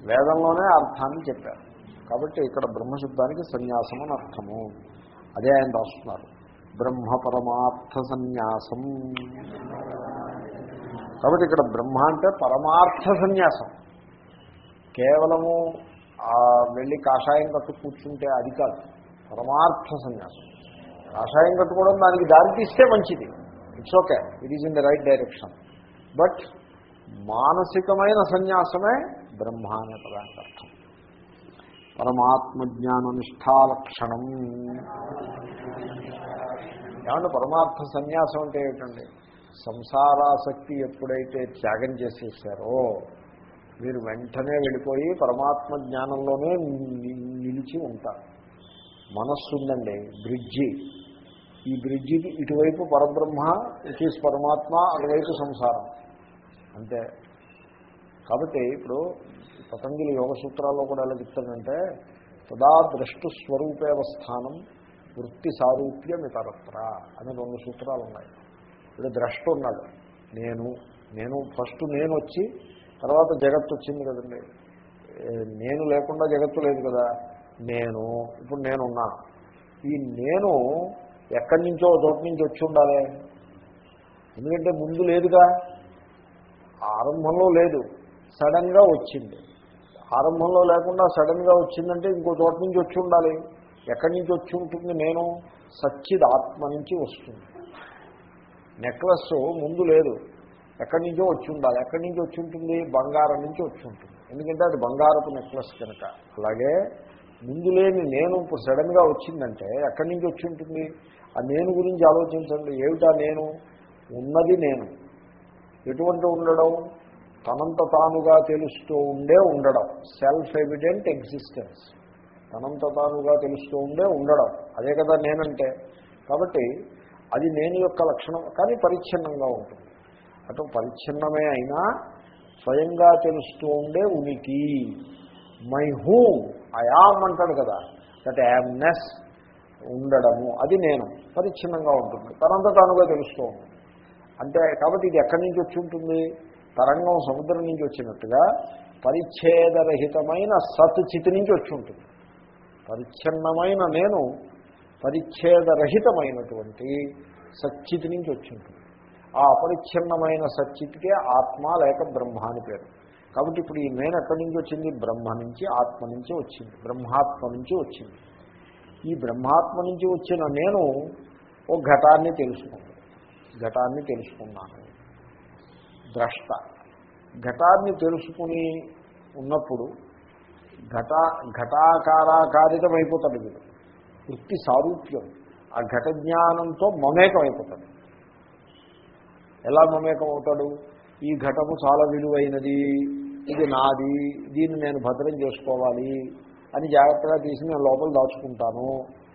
వేదంలోనే అర్థాన్ని చెప్పారు. కాబట్టి ఇక్కడ బ్రహ్మశబ్దానికి సన్యాసం అని అర్థము. అదే ఆయన రాస్తున్నారు. బ్రహ్మ పరమార్థ సన్యాసం. కాబట్టి ఇక్కడ బ్రహ్మ అంటే పరమార్థ సన్యాసం. కేవలము ఆ వెళ్ళి కాషాయం కట్టు కూర్చుంటే అది కాదు. పరమార్థ సన్యాసం. కాషాయం కట్టుకోవడం దానికి దారి తీస్తే మంచిది. It's okay it is in the right direction but మానసికమైన సన్యాసమే బ్రహ్మ అనే పదానికి అర్థం పరమాత్మజ్ఞాన నిష్టాలక్షణం ఏమంటే పరమార్థ సన్యాసం అంటే ఏమిటండి? సంసారాసక్తి ఎప్పుడైతే త్యాగం చేసేసారో మీరు వెంటనే వెళ్ళిపోయి పరమాత్మ జ్ఞానంలోనే నిలిచి ఉంటారు. మనస్సు ఉందండి బ్రిడ్జి. ఈ బ్రిడ్జికి ఇటువైపు పరబ్రహ్మ ఇట్ ఈస్ పరమాత్మ అటువైపు సంసారం. అంతే కాబట్టి ఇప్పుడు పతంజలి యోగ సూత్రాల్లో కూడా ఎలా చెప్తానంటే తదా ద్రష్టు స్వరూపేవస్థానం వృత్తి సారూప్యం ఇతరత్ర అనే రెండు సూత్రాలు ఉన్నాయి. ఇప్పుడు ద్రష్టు ఉన్నాడు. నేను నేను ఫస్ట్ నేను వచ్చి తర్వాత జగత్తు వచ్చింది కదండి. నేను లేకుండా జగత్తు లేదు కదా. నేను ఇప్పుడు నేనున్నా. ఈ నేను ఎక్కడి నుంచో చోటు నుంచి వచ్చి ఉండాలి. ఎందుకంటే ముందు లేదుగా. ఆరంభంలో లేదు. సడన్గా వచ్చింది. ఆరంభంలో లేకుండా సడన్గా వచ్చిందంటే ఇంకో చోట నుంచి వచ్చి ఉండాలి. ఎక్కడి నుంచి వచ్చి ఉంటుంది నేను? సచ్చిద్ ఆత్మ నుంచి వస్తుంది. నెక్లెస్ ముందు లేదు. ఎక్కడి నుంచో వచ్చి ఉండాలి. ఎక్కడి నుంచి వచ్చి ఉంటుంది? బంగారం నుంచి వచ్చి ఉంటుంది. ఎందుకంటే అది బంగారపు నెక్లెస్ కనుక. అలాగే ముందు లేని నేను ఇప్పుడు సడన్గా వచ్చిందంటే ఎక్కడి నుంచి వచ్చి ఉంటుంది? ఆ నేను గురించి ఆలోచించండి. ఏమిటా నేను? ఉన్నది నేను. ఎటువంటి ఉండడం? తనంత తానుగా తెలుస్తూ ఉండే ఉండడం. సెల్ఫ్ ఎవిడెంట్ ఎగ్జిస్టెన్స్ తనంత తానుగా తెలుస్తూ ఉండే ఉండడం. అదే కదా నేనంటే. కాబట్టి అది నేను యొక్క లక్షణం. కానీ పరిచ్ఛిన్నంగా ఉంటుంది. అటు పరిచ్ఛిన్నమే అయినా స్వయంగా తెలుస్తూ ఉండే ఉనికి. మై హూ అయామ్ అంటాడు కదా. దట్ యామ్నెస్ ఉండడము. అది నేను. పరిచ్ఛిన్నంగా ఉంటుంది. తనంత తానుగా తెలుస్తూ ఉంటుంది. అంటే కాబట్టి ఇది ఎక్కడి నుంచి వచ్చి ఉంటుంది? తరంగం సముద్రం నుంచి వచ్చినట్టుగా పరిచ్ఛేదరహితమైన సత్ చితి నుంచి వచ్చి ఉంటుంది. పరిచ్ఛిన్నమైన నేను పరిచ్ఛేదరహితమైనటువంటి సచ్చితి నుంచి వచ్చి ఉంటుంది. ఆ అపరిచ్ఛిన్నమైన సచ్చితికే ఆత్మ లేక బ్రహ్మ అని పేరు. కాబట్టి ఇప్పుడు ఈ నేను ఎక్కడి నుంచి వచ్చింది? బ్రహ్మ నుంచి ఆత్మ నుంచి వచ్చింది. బ్రహ్మాత్మ నుంచి వచ్చింది. ఈ బ్రహ్మాత్మ నుంచి వచ్చిన నేను ఓ ఘటాన్ని తెలుసుకున్నాను ఘటాన్ని తెలుసుకున్నాను. ద్రష్ట. ఘటాన్ని తెలుసుకుని ఉన్నప్పుడు ఘట ఘటాకారాకారితం అయిపోతాడు వీడు. వృత్తి సారూప్యం. ఆ ఘట జ్ఞానంతో మమేకం అయిపోతాడు ఎలా మమేకం అవుతాడు ఈ ఘటము చాలా విలువైనది ఇది నాది దీన్ని నేను భద్రం చేసుకోవాలి అని జాగ్రత్తగా తీసి నేను లోపల దాచుకుంటాను.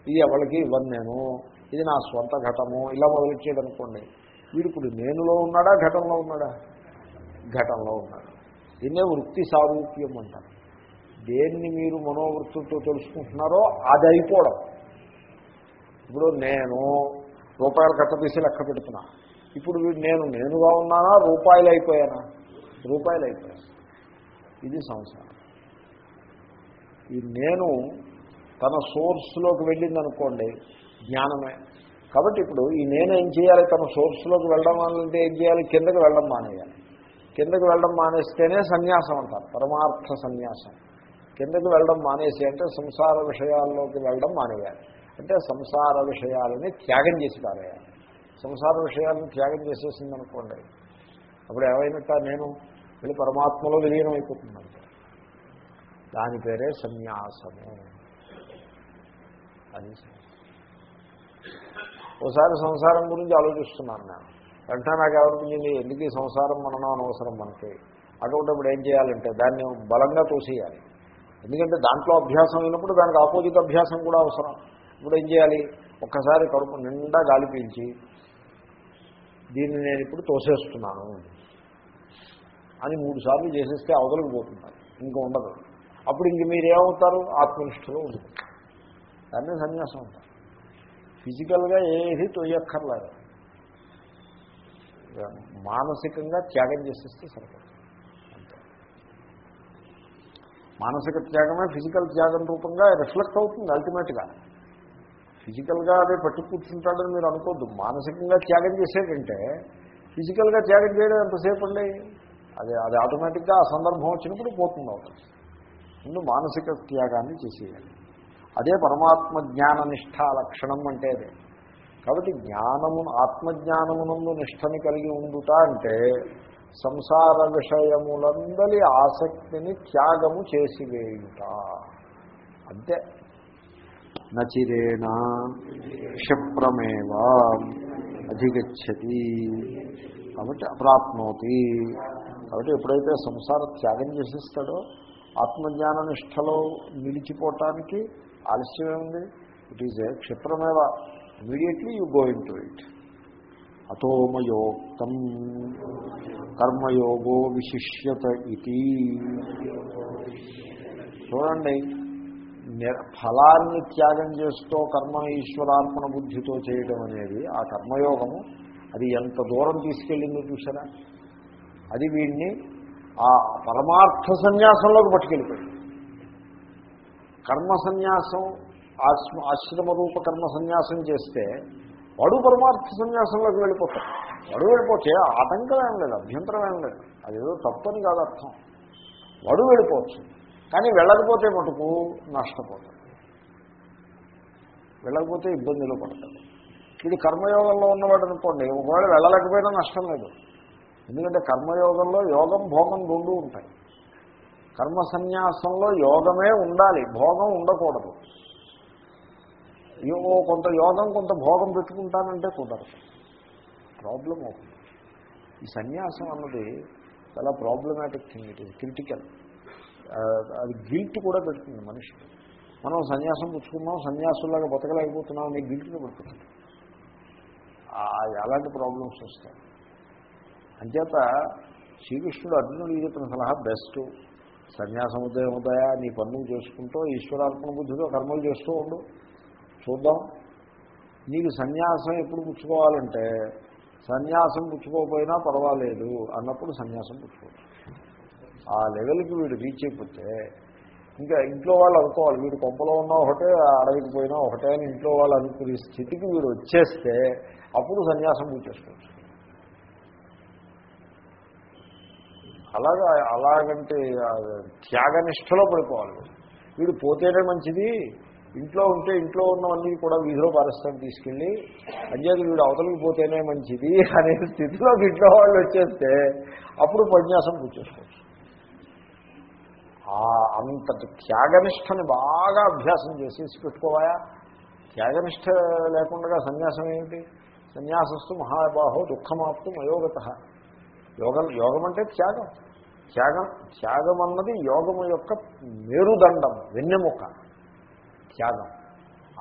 ఇది ఎవరికి ఇవ్వను నేను. ఇది నా స్వంత ఘటము. ఇలా మొదలెచ్చేది అనుకోండి వీడు ఇప్పుడు నేనులో ఉన్నాడా ఘటంలో ఉన్నాడా? ఘటంలో ఉన్నాడు. దీన్నే వృత్తి సారూప్యం అంటారు. దేన్ని మీరు మనోవృత్తితో తెలుసుకుంటున్నారో అది అయిపోవడం. ఇప్పుడు నేను రూపాయలు కట్ట తీసి లెక్క పెడుతున్నా. ఇప్పుడు వీడు నేను నేనుగా ఉన్నానా రూపాయలు అయిపోయానా? రూపాయలు అయిపోయాను ఇది సంసారం. ఈ నేను తన సోర్స్లోకి వెళ్ళిందనుకోండి జ్ఞానమే. కాబట్టి ఇప్పుడు ఈ నేనేం చేయాలి? తన సోర్స్లోకి వెళ్ళడం అంటే ఏం చేయాలి? కిందకి వెళ్ళడం మానేయాలి. కిందకి వెళ్ళడం మానేస్తేనే సన్యాసం అంటారు పరమార్థ సన్యాసం. కిందకి వెళ్ళడం మానేసి అంటే సంసార విషయాల్లోకి వెళ్ళడం మానేయాలి. అంటే సంసార విషయాలని త్యాగం చేసి పారేయాలి. సంసార విషయాలను త్యాగం చేసేసింది అనుకోండి అప్పుడు ఏమైనట్ట నేను? వెళ్ళి పరమాత్మలో విలీనం అయిపోతుందంట దాని పేరే సన్యాసము. అది ఓసారి సంసారం గురించి ఆలోచిస్తున్నాను నేను. వెంటనే నాకు ఏమనిపించింది ఎందుకు ఈ సంసారం మననం అనవసరం మనకి? అటువంటిప్పుడు ఏం చేయాలంటే దాన్ని బలంగా తోసేయాలి. ఎందుకంటే దాంట్లో అభ్యాసం అయినప్పుడు దానికి ఆపోజిట్ అభ్యాసం కూడా అవసరం. ఇప్పుడు ఏం చేయాలి? ఒక్కసారి కడుపు నిండా గాలి పీల్చి దీన్ని నేను ఇప్పుడు తోసేస్తున్నాను అని మూడు సార్లు చేసేస్తే అవతలకు పోతున్నారు ఇంకా ఉండదు. అప్పుడు ఇంక మీరు ఏమవుతారు ఆత్మనిష్టలో ఉంటుంది దాన్ని సన్యాసం అంటారు. ఫిజికల్గా ఏది తొయ్యక్కర్లేదు. మానసికంగా త్యాగం చేసేస్తే సరిపడుతుంది మానసిక త్యాగమే ఫిజికల్ త్యాగం రూపంగా రిఫ్లెక్ట్ అవుతుంది అల్టిమేట్గా. ఫిజికల్గా అదే పట్టు కూర్చుంటాడని మీరు అనుకోద్దు. మానసికంగా త్యాగం చేసేటంటే ఫిజికల్గా త్యాగం చేయడం ఎంతసేపు అండి? అది అది ఆటోమేటిక్గా ఆ సందర్భం వచ్చినప్పుడు పోతుంది అవుతుంది ముందు మానసిక త్యాగాన్ని చేసేయాలి. అదే పరమాత్మ జ్ఞాన నిష్ఠా లక్షణం అంటే అదే. కాబట్టి జ్ఞానము ఆత్మజ్ఞానమునందు నిష్టని కలిగి ఉండుట అంటే సంసార విషయములందలి ఆసక్తిని త్యాగము చేసివేయుట. అంతే. నచిరేణ క్షిప్రమేవా అధిగచ్చతి. కాబట్టి అప్రాప్నోతి. కాబట్టి ఎప్పుడైతే సంసార త్యాగం చేసిస్తాడో ఆత్మజ్ఞాన నిష్టలో నిలిచిపోవటానికి ఆలస్యమే ఉంది it is a క్షిప్రమేవ. Immediately you go into it అతోమయోక్తం. కర్మయోగో విశిష్యత ఇది. చూడండి నిర్- ఫలాన్ని త్యాగం చేస్తూ కర్మ ఈశ్వరార్పణ బుద్ధితో చేయడం అనేది ఆ కర్మయోగము అది ఎంత దూరం తీసుకెళ్ళిందో చూసారా? అది వీడిని ఆ పరమార్థ సన్యాసంలోకి పట్టుకెళ్ళిపోయింది. కర్మ సన్యాసం ఆశ్మ ఆశ్రమ రూప కర్మ సన్యాసం చేస్తే వాడు పరమార్థ సన్యాసంలోకి వెళ్ళిపోతాడు. వాడు వెళ్ళిపోతే ఆటంకం ఏం లేదు అభ్యంతరం ఏం లేదు. అదేదో తప్పని కాదు అర్థం. వాడు వెళ్ళిపోవచ్చు. కానీ వెళ్ళకపోతే మటుకు నష్టపోతాడు. వెళ్ళకపోతే ఇబ్బందిలో పడతాడు. ఇది కర్మయోగంలో ఉన్నవాడు అనుకోండి ఒకవేళ వెళ్ళలేకపోయినా నష్టం లేదు. ఎందుకంటే కర్మయోగంలో యోగం భోగం రెండు ఉంటాయి. కర్మ సన్యాసంలో యోగమే ఉండాలి భోగం ఉండకూడదు. యో- కొంత యోగం కొంత భోగం పెట్టుకుంటానంటే కుదరదు. ప్రాబ్లం అవుతుంది. ఈ సన్యాసం అన్నది చాలా problematic thing it is critical అది గిల్ట్ కూడా పెడుతుంది మనిషి మనం సన్యాసం పుచ్చుకున్నాం సన్యాసులాగా బతకలేకపోతున్నాం అనే గిల్ట్ని పెడుతుంది. అలాంటి ప్రాబ్లమ్స్ వస్తాయి. అంచేత శ్రీకృష్ణుడు అర్జునుడికి చెప్పిన సలహా బెస్ట్ సన్యాసం ఉదయం నీ పనులు చేసుకుంటూ ఈశ్వరార్పణ బుద్ధితో కర్మలు చేస్తూ ఉండు. చూద్దాం. నీకు సన్యాసం ఎప్పుడు పుచ్చుకోవాలంటే సన్యాసం పుచ్చుకోకపోయినా పర్వాలేదు అన్నప్పుడు సన్యాసం పుచ్చుకోవచ్చు. ఆ లెవెల్కి వీడు రీచ్ అయిపోతే ఇంకా ఇంట్లో వాళ్ళు అనుకోవాలి వీడు కొంపలో ఉన్నా ఒకటే అడవికి పోయినా ఒకటే అని ఇంట్లో వాళ్ళు అనుకునే స్థితికి వీడు వచ్చేస్తే అప్పుడు సన్యాసం పుచ్చేసుకోవచ్చు. అలాగా అలాగంటే త్యాగనిష్టలో పడిపోవాలి. వీడు. పోతేనే మంచిది. ఇంట్లో ఉంటే ఇంట్లో ఉన్నవన్నీ కూడా వీధిలో పారిస్తాను తీసుకెళ్ళి అంచేది వీడు అవతలికి పోతేనే మంచిది అనే స్థితిలో ఇంట్లో వాళ్ళు వచ్చేస్తే అప్పుడు పన్యాసం కూర్చేసుకోవచ్చు ఆ అంతటి త్యాగనిష్టని బాగా అభ్యాసం చేసేసి పెట్టుకోవాయా త్యాగనిష్ట లేకుండా సన్యాసం ఏమిటి? సన్యాసస్తు మహాబాహో దుఃఖమాప్తు మయోగత. యోగం యోగం అంటే త్యాగం. త్యాగం త్యాగం అన్నది యోగము యొక్క మేరుదండం వెన్నెముక. త్యాగం.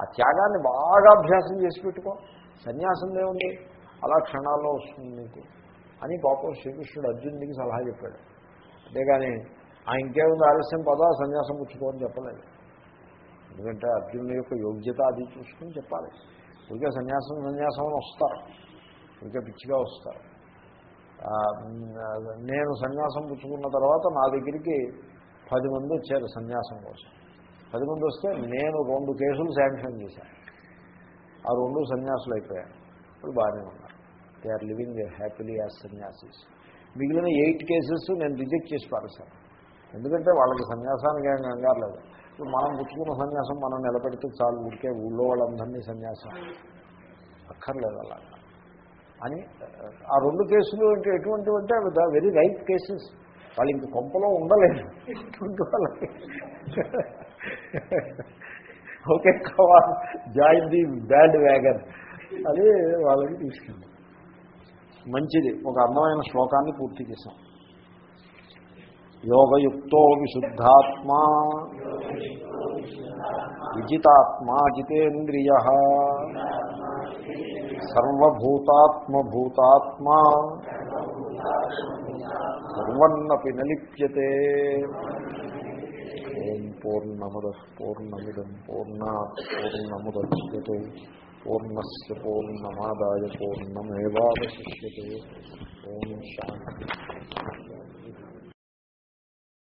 ఆ త్యాగాన్ని బాగా అభ్యాసం చేసి పెట్టుకో. సన్యాసం ఏముంది? అలా క్షణాల్లో వస్తుంది నీకు. అని పాపం శ్రీకృష్ణుడు అర్జునుడికి సలహా చెప్పాడు. అంతేగాని ఆ ఇంకేముంది? ఆలస్యం పదా సన్యాసం పుచ్చుకోని చెప్పలేదు. ఎందుకంటే అర్జునుడి యొక్క యోగ్యత అది చూసుకుని చెప్పాలి. ఇంకా సన్యాసం సన్యాసం వస్తారు. ఇంకా పిచ్చిగా వస్తారు. నేను సన్యాసం పుచ్చుకున్న తర్వాత నా దగ్గరికి పది మంది వచ్చారు సన్యాసం కోసం. పది మంది వస్తే నేను రెండు కేసులు శాంక్షన్ చేశాను ఆ రెండు సన్యాసులు అయిపోయాను ఇప్పుడు బాగానే ఉన్నారు. They are living happily as sannyasis మిగిలిన ఎయిట్ కేసెస్ నేను రిజెక్ట్ చేసి పారేశాను. ఎందుకంటే వాళ్ళకి సన్యాసానికి ఏం కంగారు లేదు. ఇప్పుడు మనం పుచ్చుకున్న సన్యాసం మనం నిలబెడితే చాలు ఊరికే ఊళ్ళో వాళ్ళందరినీ సన్యాసం. అక్కర్లేదు అలా అని ఆ రెండు కేసులు అంటే ఎటువంటివి అంటే అవి వెరీ రైట్ కేసెస్. వాళ్ళు ఇంక కొంపలో ఉండలేదు okay come on join the bandwagon అది వాళ్ళకి తీసుకెళ్ళి. మంచిది. ఒక అందమైన శ్లోకాన్ని పూర్తి చేశాం. యోగయుక్తో విశుద్ధాత్మా విజితాత్మా జితేంద్రియ. సర్వభూతాత్మభూతాత్మా. సర్వన్నపి నలిప్యతే. ఓం పూర్ణముద పూర్ణమిదం పూర్ణా పూర్ణముద్యతే. పూర్ణస్ పూర్ణమాదాయ పూర్ణమేవాశిష్యే ఓం శాంతి.